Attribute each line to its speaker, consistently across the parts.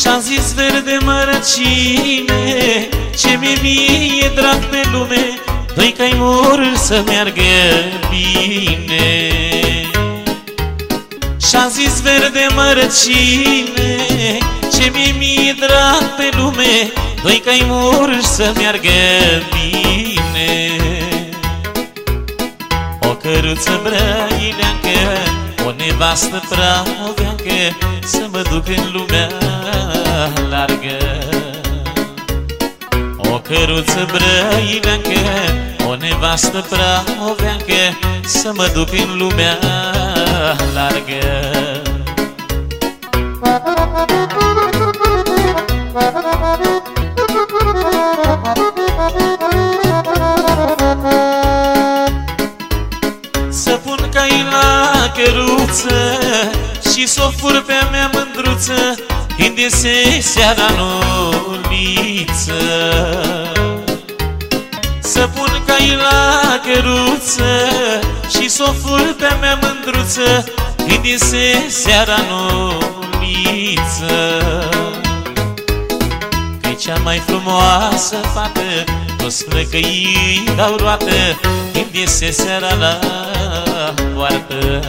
Speaker 1: Și-am zis verde mărăcine Ce mi mie e drag pe lume Doi cai mor să meargă bine. Și-am zis verde mărăcine Ce mi mie e drag pe lume Doi cai mor să meargă bine. O căruță brăileancă O nevastă praoveancă Să mă duc în lumea căruță brăileancă O nevastă prahoveancă Să mă duc în lumea largă. Să pun cai la căruță Și s-o fur pe-a mea mândruță Când iese seara în uliță Să pun cai la căruță Și s-o fur pe-a mea mândruță Când iese seara în uliță Că-i cea mai frumoasă fată Toți flăcăii dau roată Când iese seara la poartă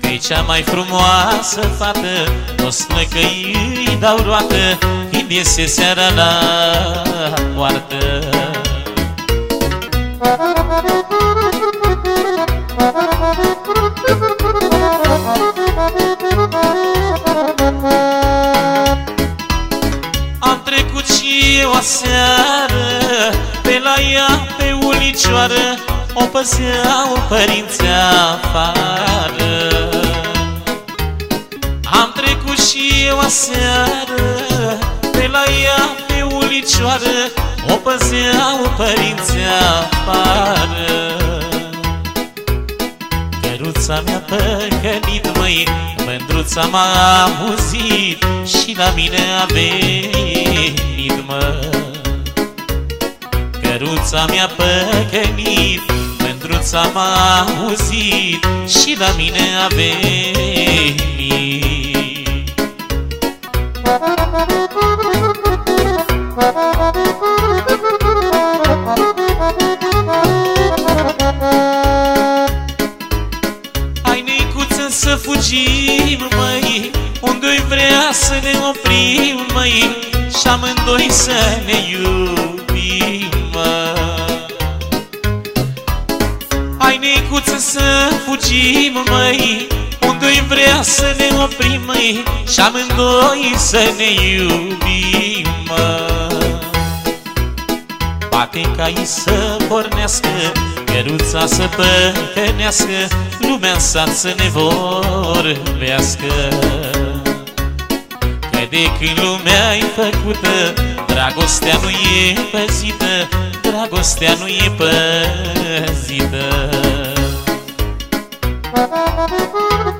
Speaker 1: Că-i cea mai frumoasă fată Toți flăcăii dau roată Când iese seara la poartă Am trecut și eu aseară Pe la ea, pe ulicioară O păzeau părinții afară. Am trecut și eu aseară Pe la ea, pe ulicioară O păzeau părinții afară Căruța mi-a păcănit, măi Mândruța m-a amuzit Și la mine a venit, mă. Căruța mi-a păcănit Mândruța m-a amuzit Și la mine a venit neicuță să fugim, măi. Unde-i vrea să ne oprim, măi? Și amândoi să ne iubim, mă Hai neicuță să fugim, măi. Unde-i vrea să ne oprim, măi? Și amândoi să ne iubim, mă Bate cai să pornească Căruța să păcănească Lumea în sat să ne vorbească Că de când lumea e făcută Dragostea nu e păzită Dragostea nu e păzită
Speaker 2: Thank you.